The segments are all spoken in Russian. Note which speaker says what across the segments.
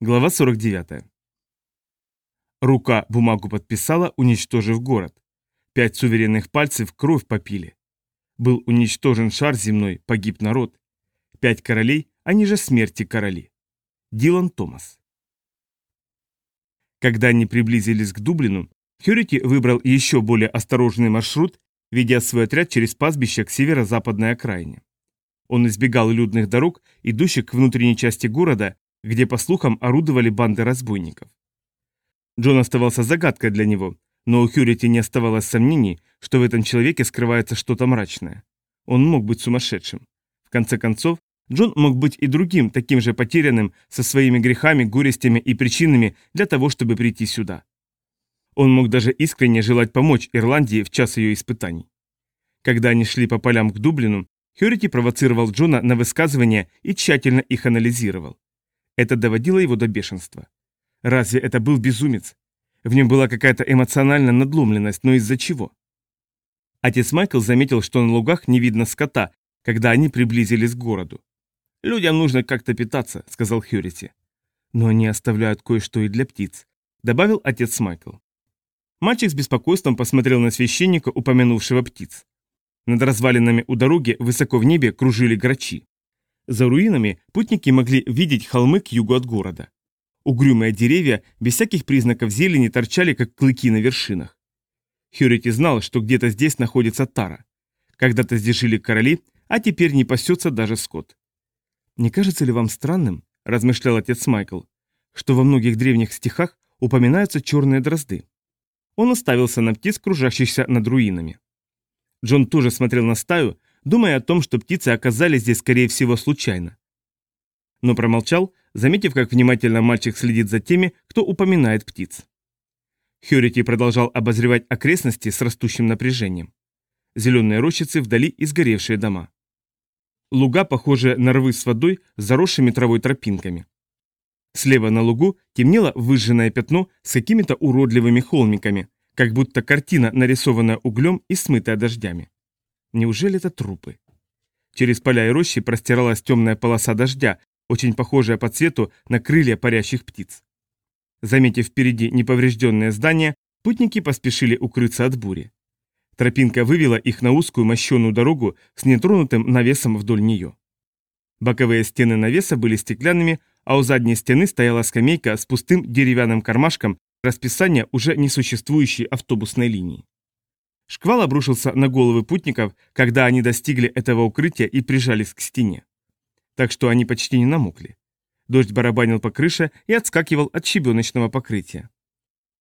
Speaker 1: Глава 49. Рука бумагу подписала, уничтожив город. Пять суверенных пальцев кровь попили. Был уничтожен шар земной, погиб народ. Пять королей, они же смерти короли. Дилан Томас. Когда они приблизились к Дублину, Хьюрити выбрал еще более осторожный маршрут, ведя свой отряд через пастбище к северо-западной окраине. Он избегал людных дорог, идущих к внутренней части города, где, по слухам, орудовали банды разбойников. Джон оставался загадкой для него, но у Хьюрити не оставалось сомнений, что в этом человеке скрывается что-то мрачное. Он мог быть сумасшедшим. В конце концов, Джон мог быть и другим, таким же потерянным, со своими грехами, горестями и причинами для того, чтобы прийти сюда. Он мог даже искренне желать помочь Ирландии в час ее испытаний. Когда они шли по полям к Дублину, Хьюрити провоцировал Джона на высказывания и тщательно их анализировал. Это доводило его до бешенства. Разве это был безумец? В нем была какая-то эмоциональная надломленность, но из-за чего? Отец Майкл заметил, что на лугах не видно скота, когда они приблизились к городу. «Людям нужно как-то питаться», — сказал Хьюрити. «Но они оставляют кое-что и для птиц», — добавил отец Майкл. Мальчик с беспокойством посмотрел на священника, упомянувшего птиц. Над развалинами у дороги высоко в небе кружили грачи. За руинами путники могли видеть холмы к югу от города. Угрюмые деревья без всяких признаков зелени торчали, как клыки на вершинах. Хьюрити знал, что где-то здесь находится Тара. Когда-то здесь жили короли, а теперь не пасется даже скот. «Не кажется ли вам странным, — размышлял отец Майкл, — что во многих древних стихах упоминаются черные дрозды?» Он оставился на птиц, кружащихся над руинами. Джон тоже смотрел на стаю, думая о том, что птицы оказались здесь, скорее всего, случайно. Но промолчал, заметив, как внимательно мальчик следит за теми, кто упоминает птиц. Хьюрити продолжал обозревать окрестности с растущим напряжением. Зеленые рощицы вдали и сгоревшие дома. Луга, похожие на рвы с водой, с заросшими травой тропинками. Слева на лугу темнело выжженное пятно с какими-то уродливыми холмиками, как будто картина, нарисованная углем и смытая дождями. Неужели это трупы? Через поля и рощи простиралась темная полоса дождя, очень похожая по цвету на крылья парящих птиц. Заметив впереди неповрежденное здание, путники поспешили укрыться от бури. Тропинка вывела их на узкую мощеную дорогу с нетронутым навесом вдоль нее. Боковые стены навеса были стеклянными, а у задней стены стояла скамейка с пустым деревянным кармашком расписания уже несуществующей автобусной линии. Шквал обрушился на головы путников, когда они достигли этого укрытия и прижались к стене. Так что они почти не намокли. Дождь барабанил по крыше и отскакивал от щебеночного покрытия.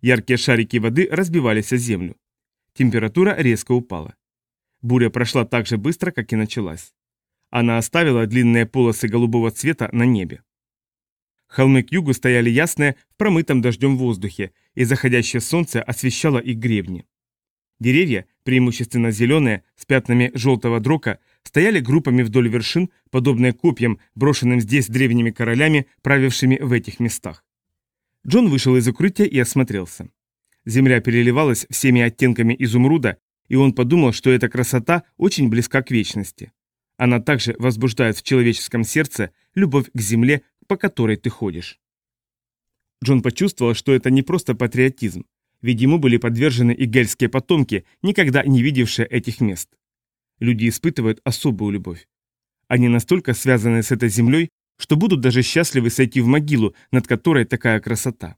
Speaker 1: Яркие шарики воды разбивались о землю. Температура резко упала. Буря прошла так же быстро, как и началась. Она оставила длинные полосы голубого цвета на небе. Холмы к югу стояли ясные в промытом дождем воздухе, и заходящее солнце освещало их гребни. Деревья, преимущественно зеленые, с пятнами желтого дрока, стояли группами вдоль вершин, подобные копьям, брошенным здесь древними королями, правившими в этих местах. Джон вышел из укрытия и осмотрелся. Земля переливалась всеми оттенками изумруда, и он подумал, что эта красота очень близка к вечности. Она также возбуждает в человеческом сердце любовь к земле, по которой ты ходишь. Джон почувствовал, что это не просто патриотизм ведь ему были подвержены и гельские потомки, никогда не видевшие этих мест. Люди испытывают особую любовь. Они настолько связаны с этой землей, что будут даже счастливы сойти в могилу, над которой такая красота.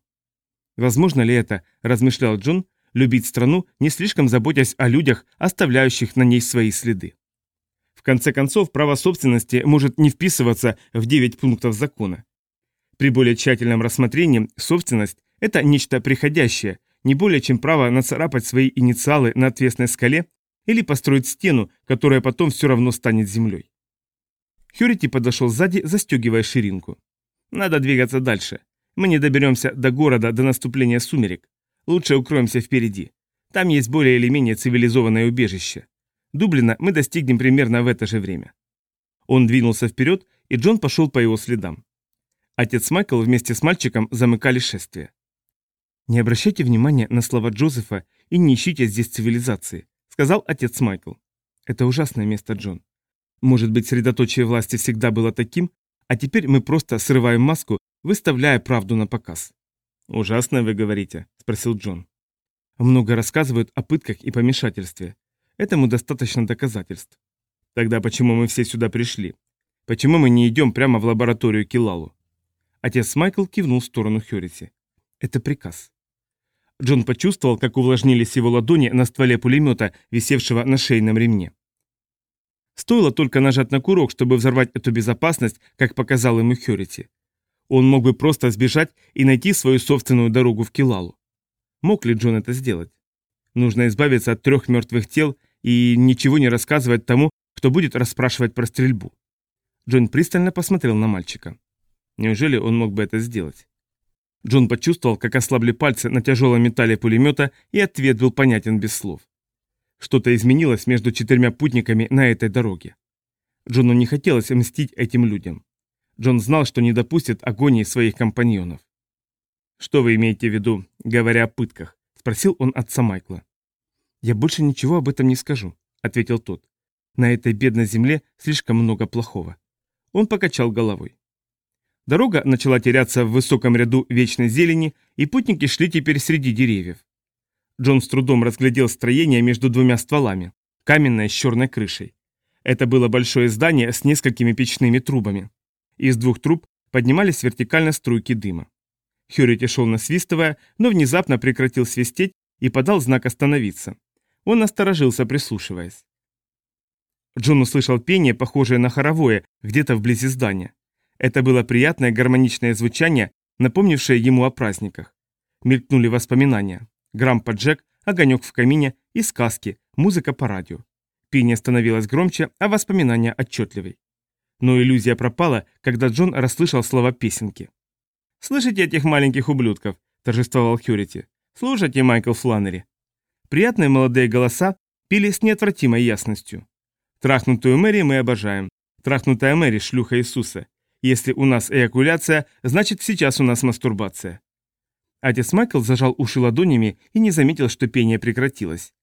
Speaker 1: Возможно ли это, размышлял Джон, любить страну, не слишком заботясь о людях, оставляющих на ней свои следы? В конце концов, право собственности может не вписываться в 9 пунктов закона. При более тщательном рассмотрении собственность – это нечто приходящее, не более чем право нацарапать свои инициалы на отвесной скале или построить стену, которая потом все равно станет землей. Хьюрити подошел сзади, застегивая ширинку. «Надо двигаться дальше. Мы не доберемся до города до наступления сумерек. Лучше укроемся впереди. Там есть более или менее цивилизованное убежище. Дублина мы достигнем примерно в это же время». Он двинулся вперед, и Джон пошел по его следам. Отец Майкл вместе с мальчиком замыкали шествие. «Не обращайте внимания на слова Джозефа и не ищите здесь цивилизации», сказал отец Майкл. «Это ужасное место, Джон. Может быть, средоточие власти всегда было таким, а теперь мы просто срываем маску, выставляя правду на показ. «Ужасно вы говорите», — спросил Джон. Много рассказывают о пытках и помешательстве. Этому достаточно доказательств. Тогда почему мы все сюда пришли? Почему мы не идем прямо в лабораторию Килалу? Отец Майкл кивнул в сторону Хёрити. Это приказ. Джон почувствовал, как увлажнились его ладони на стволе пулемета, висевшего на шейном ремне. Стоило только нажать на курок, чтобы взорвать эту безопасность, как показал ему Хёрити. Он мог бы просто сбежать и найти свою собственную дорогу в Килалу. Мог ли Джон это сделать? Нужно избавиться от трех мертвых тел и ничего не рассказывать тому, кто будет расспрашивать про стрельбу. Джон пристально посмотрел на мальчика. Неужели он мог бы это сделать? Джон почувствовал, как ослабли пальцы на тяжелом металле пулемета, и ответ был понятен без слов. Что-то изменилось между четырьмя путниками на этой дороге. Джону не хотелось мстить этим людям. Джон знал, что не допустит агонии своих компаньонов. «Что вы имеете в виду, говоря о пытках?» – спросил он отца Майкла. «Я больше ничего об этом не скажу», – ответил тот. «На этой бедной земле слишком много плохого». Он покачал головой. Дорога начала теряться в высоком ряду вечной зелени, и путники шли теперь среди деревьев. Джон с трудом разглядел строение между двумя стволами, каменное с черной крышей. Это было большое здание с несколькими печными трубами. Из двух труб поднимались вертикально струйки дыма. Хьюрити шел насвистывая, но внезапно прекратил свистеть и подал знак остановиться. Он насторожился, прислушиваясь. Джон услышал пение, похожее на хоровое, где-то вблизи здания. Это было приятное гармоничное звучание, напомнившее ему о праздниках. Мелькнули воспоминания. Грампа Джек, огонек в камине и сказки, музыка по радио. Пение становилось громче, а воспоминания отчетливей. Но иллюзия пропала, когда Джон расслышал слова песенки. «Слышите этих маленьких ублюдков?» – торжествовал Хьюрити. «Слушайте, Майкл Фланнери». Приятные молодые голоса пели с неотвратимой ясностью. «Трахнутую Мэри мы обожаем. Трахнутая Мэри – шлюха Иисуса. Если у нас эякуляция, значит сейчас у нас мастурбация». Отец Майкл зажал уши ладонями и не заметил, что пение прекратилось.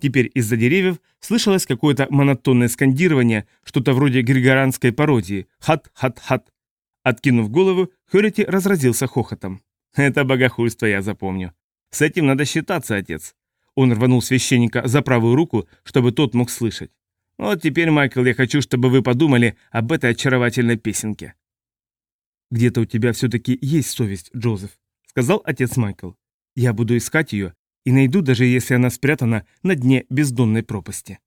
Speaker 1: Теперь из-за деревьев слышалось какое-то монотонное скандирование, что-то вроде григорианской пародии «хат-хат-хат». Откинув голову, Хёрити разразился хохотом. «Это богохульство я запомню. С этим надо считаться, отец». Он рванул священника за правую руку, чтобы тот мог слышать. «Вот теперь, Майкл, я хочу, чтобы вы подумали об этой очаровательной песенке». «Где-то у тебя все-таки есть совесть, Джозеф», — сказал отец Майкл. «Я буду искать ее и найду, даже если она спрятана на дне бездонной пропасти».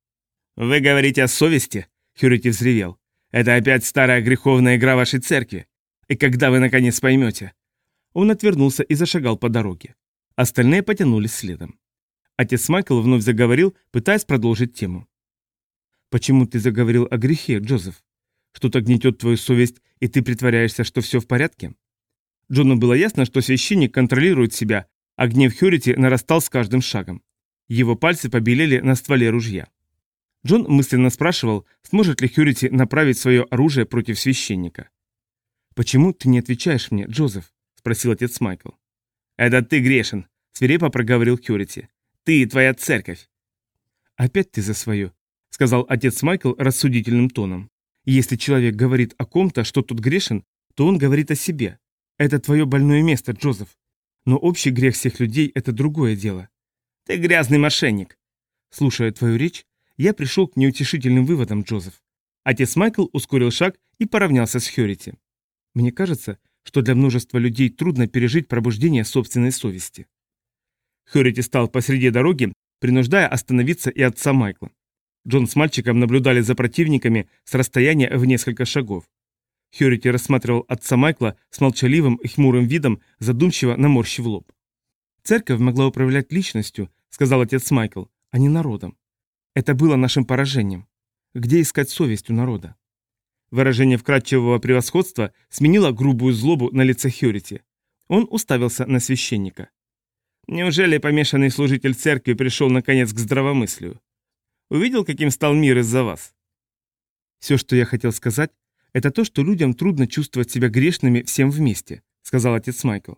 Speaker 1: «Вы говорите о совести?» — Хюрити взревел. «Это опять старая греховная игра вашей церкви. И когда вы наконец поймете?» Он отвернулся и зашагал по дороге. Остальные потянулись следом. Отец Майкл вновь заговорил, пытаясь продолжить тему. «Почему ты заговорил о грехе, Джозеф? Что-то гнетет твою совесть, и ты притворяешься, что все в порядке?» Джону было ясно, что священник контролирует себя, а гнев Хьюрити нарастал с каждым шагом. Его пальцы побелели на стволе ружья. Джон мысленно спрашивал, сможет ли Хьюрити направить свое оружие против священника. «Почему ты не отвечаешь мне, Джозеф?» – спросил отец Майкл. «Это ты грешен», – свирепо проговорил Кюрити. «Ты и твоя церковь». «Опять ты за свое», – сказал отец Майкл рассудительным тоном. «Если человек говорит о ком-то, что тут грешен, то он говорит о себе. Это твое больное место, Джозеф. Но общий грех всех людей – это другое дело. Ты грязный мошенник». Слушая твою речь, я пришел к неутешительным выводам, Джозеф. Отец Майкл ускорил шаг и поравнялся с Хьюрити. Мне кажется, что для множества людей трудно пережить пробуждение собственной совести. Хьюрити стал посреди дороги, принуждая остановиться и отца Майкла. Джон с мальчиком наблюдали за противниками с расстояния в несколько шагов. Хьюрити рассматривал отца Майкла с молчаливым и хмурым видом, задумчиво наморщив лоб. «Церковь могла управлять личностью», — сказал отец Майкл, — «а не народом. Это было нашим поражением. Где искать совесть у народа?» Выражение вкрадчивого превосходства сменило грубую злобу на лице Хьюрити. Он уставился на священника. Неужели помешанный служитель церкви пришел наконец к здравомыслию? Увидел, каким стал мир из-за вас? Все, что я хотел сказать, это то, что людям трудно чувствовать себя грешными всем вместе, сказал отец Майкл.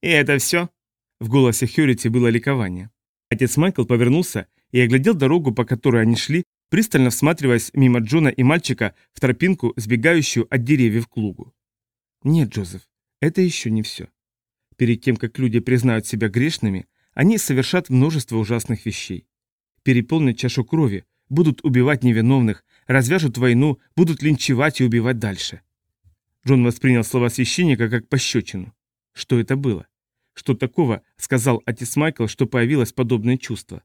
Speaker 1: И это все? В голосе Хьюрити было ликование. Отец Майкл повернулся и оглядел дорогу, по которой они шли, пристально всматриваясь мимо Джона и мальчика в тропинку, сбегающую от деревьев к лугу. Нет, Джозеф, это еще не все. Перед тем, как люди признают себя грешными, они совершат множество ужасных вещей. Переполнят чашу крови, будут убивать невиновных, развяжут войну, будут линчевать и убивать дальше. Джон воспринял слова священника как пощечину. Что это было? Что такого, сказал отец Майкл, что появилось подобное чувство?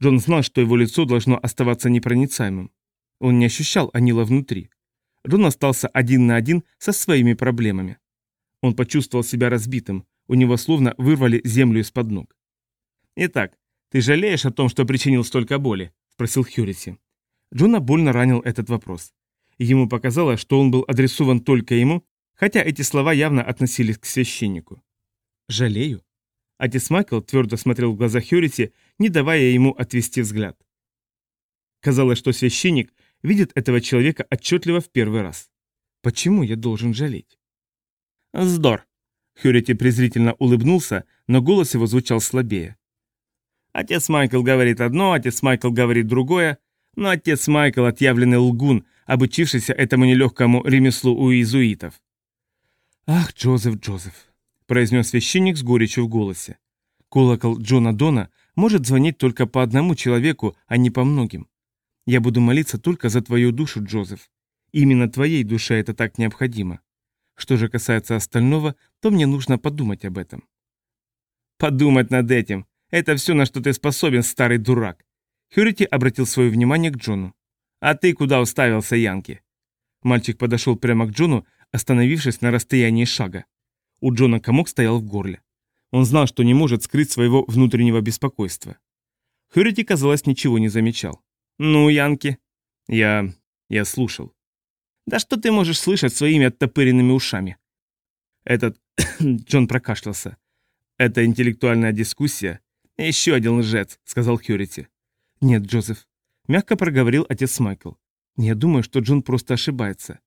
Speaker 1: Джон знал, что его лицо должно оставаться непроницаемым. Он не ощущал Анила внутри. Джон остался один на один со своими проблемами. Он почувствовал себя разбитым, у него словно вырвали землю из-под ног. «Итак, ты жалеешь о том, что причинил столько боли?» – спросил Хьюрити. Джона больно ранил этот вопрос. Ему показалось, что он был адресован только ему, хотя эти слова явно относились к священнику. «Жалею?» Отец Майкл твердо смотрел в глаза Хьюрити, не давая ему отвести взгляд. Казалось, что священник видит этого человека отчетливо в первый раз. Почему я должен жалеть? «Здор!» Хьюрити презрительно улыбнулся, но голос его звучал слабее. Отец Майкл говорит одно, отец Майкл говорит другое, но отец Майкл отъявленный лгун, обучившийся этому нелегкому ремеслу у иезуитов. «Ах, Джозеф, Джозеф!» – произнес священник с горечью в голосе. «Колокол Джона Дона может звонить только по одному человеку, а не по многим. Я буду молиться только за твою душу, Джозеф. Именно твоей душе это так необходимо. Что же касается остального, то мне нужно подумать об этом». «Подумать над этим. Это все, на что ты способен, старый дурак». Хьюрити обратил свое внимание к Джону. «А ты куда уставился, Янки?» Мальчик подошел прямо к Джону, остановившись на расстоянии шага. У Джона комок стоял в горле. Он знал, что не может скрыть своего внутреннего беспокойства. Хьюрити, казалось, ничего не замечал. «Ну, Янки?» «Я... я слушал». «Да что ты можешь слышать своими оттопыренными ушами?» «Этот...» Джон прокашлялся. «Это интеллектуальная дискуссия?» «Еще один лжец», — сказал Хьюрити. «Нет, Джозеф», — мягко проговорил отец Майкл. «Я думаю, что Джон просто ошибается».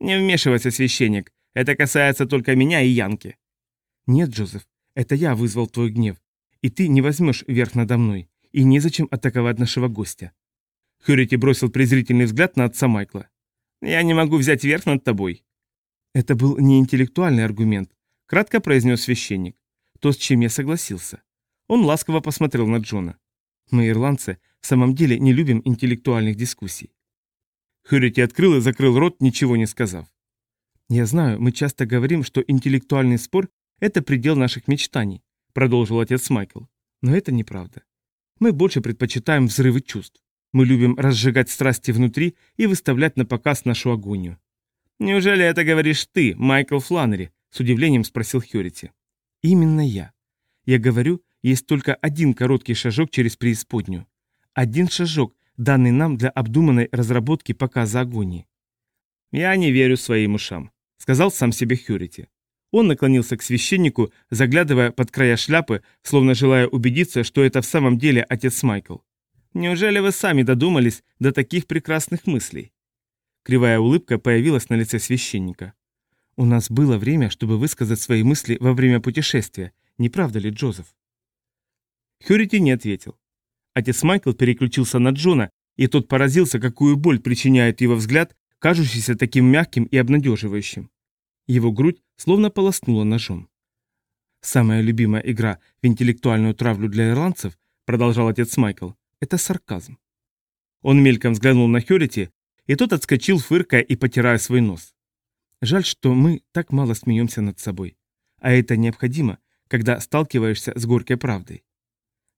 Speaker 1: «Не вмешивайся, священник. Это касается только меня и Янки». «Нет, Джозеф, это я вызвал твой гнев, и ты не возьмешь верх надо мной, и незачем атаковать нашего гостя». Хьюрити бросил презрительный взгляд на отца Майкла. «Я не могу взять верх над тобой». «Это был не интеллектуальный аргумент», — кратко произнес священник. «То, с чем я согласился». Он ласково посмотрел на Джона. «Мы, ирландцы, в самом деле не любим интеллектуальных дискуссий». Хьюрити открыл и закрыл рот, ничего не сказав. «Я знаю, мы часто говорим, что интеллектуальный спор – это предел наших мечтаний», – продолжил отец Майкл. «Но это неправда. Мы больше предпочитаем взрывы чувств. Мы любим разжигать страсти внутри и выставлять на показ нашу агонию». «Неужели это говоришь ты, Майкл Фланнери?» – с удивлением спросил Хьюрити. «Именно я. Я говорю, есть только один короткий шажок через преисподнюю. Один шажок, данный нам для обдуманной разработки показа агонии. Я не верю своим ушам сказал сам себе Хьюрити. Он наклонился к священнику, заглядывая под края шляпы, словно желая убедиться, что это в самом деле отец Майкл. «Неужели вы сами додумались до таких прекрасных мыслей?» Кривая улыбка появилась на лице священника. «У нас было время, чтобы высказать свои мысли во время путешествия, не правда ли, Джозеф?» Хьюрити не ответил. Отец Майкл переключился на Джона, и тот поразился, какую боль причиняет его взгляд, кажущийся таким мягким и обнадеживающим. Его грудь словно полоснула ножом. «Самая любимая игра в интеллектуальную травлю для ирландцев, продолжал отец Майкл, это сарказм. Он мельком взглянул на Хьюрити, и тот отскочил, фыркая и потирая свой нос. Жаль, что мы так мало смеемся над собой. А это необходимо, когда сталкиваешься с горькой правдой.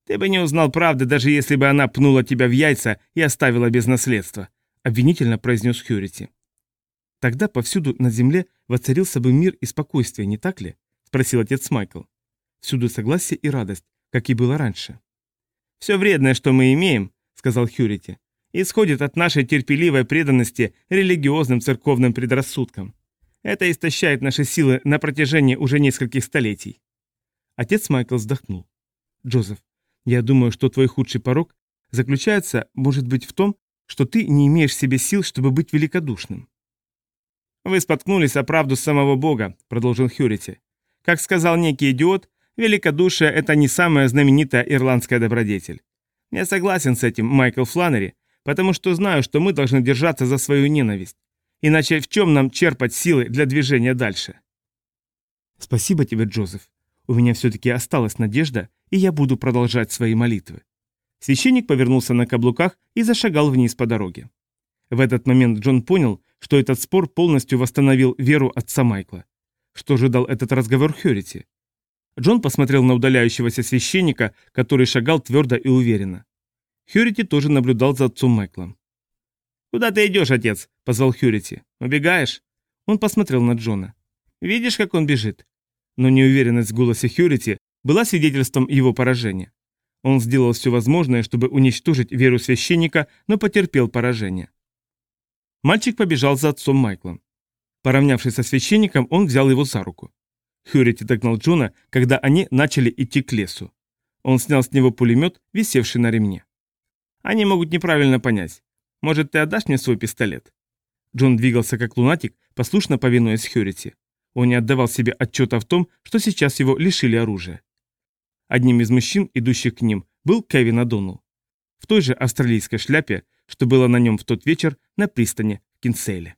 Speaker 1: Ты бы не узнал правды, даже если бы она пнула тебя в яйца и оставила без наследства, обвинительно произнес Хьюрити. Тогда повсюду на земле воцарился бы мир и спокойствие, не так ли? Спросил отец Майкл. Всюду согласие и радость, как и было раньше. Все вредное, что мы имеем, сказал Хьюрити, исходит от нашей терпеливой преданности религиозным церковным предрассудкам. Это истощает наши силы на протяжении уже нескольких столетий. Отец Майкл вздохнул. Джозеф, я думаю, что твой худший порог заключается, может быть, в том, что ты не имеешь в себе сил, чтобы быть великодушным. «Вы споткнулись о правду самого Бога», — продолжил Хьюрити. «Как сказал некий идиот, великодушие — это не самая знаменитая ирландская добродетель. Я согласен с этим, Майкл Фланнери, потому что знаю, что мы должны держаться за свою ненависть. Иначе в чем нам черпать силы для движения дальше?
Speaker 2: Спасибо тебе, Джозеф. У меня все-таки осталась надежда, и я буду продолжать свои молитвы.
Speaker 1: Священник повернулся на каблуках и зашагал вниз по дороге. В этот момент Джон понял, что этот спор полностью восстановил веру отца Майкла. Что же дал этот разговор Хьюрити? Джон посмотрел на удаляющегося священника, который шагал твердо и уверенно. Хьюрити тоже наблюдал за отцом Майклом. «Куда ты идешь, отец?» – позвал Хьюрити. «Убегаешь?» Он посмотрел на Джона. «Видишь, как он бежит?» Но неуверенность в голосе Хьюрити была свидетельством его поражения. Он сделал все возможное, чтобы уничтожить веру священника, но потерпел поражение. Мальчик побежал за отцом Майклом. Поравнявшись со священником, он взял его за руку. Хьюрити догнал Джона, когда они начали идти к лесу. Он снял с него пулемет, висевший на ремне. «Они могут неправильно понять. Может, ты отдашь мне свой пистолет?» Джон двигался как лунатик, послушно повинуясь Хьюрити. Он не отдавал себе отчета в том, что сейчас его лишили оружия. Одним из мужчин, идущих к ним, был Кевин Адоннелл. В той же австралийской шляпе, что было на нем в тот вечер на пристани в Кинселе.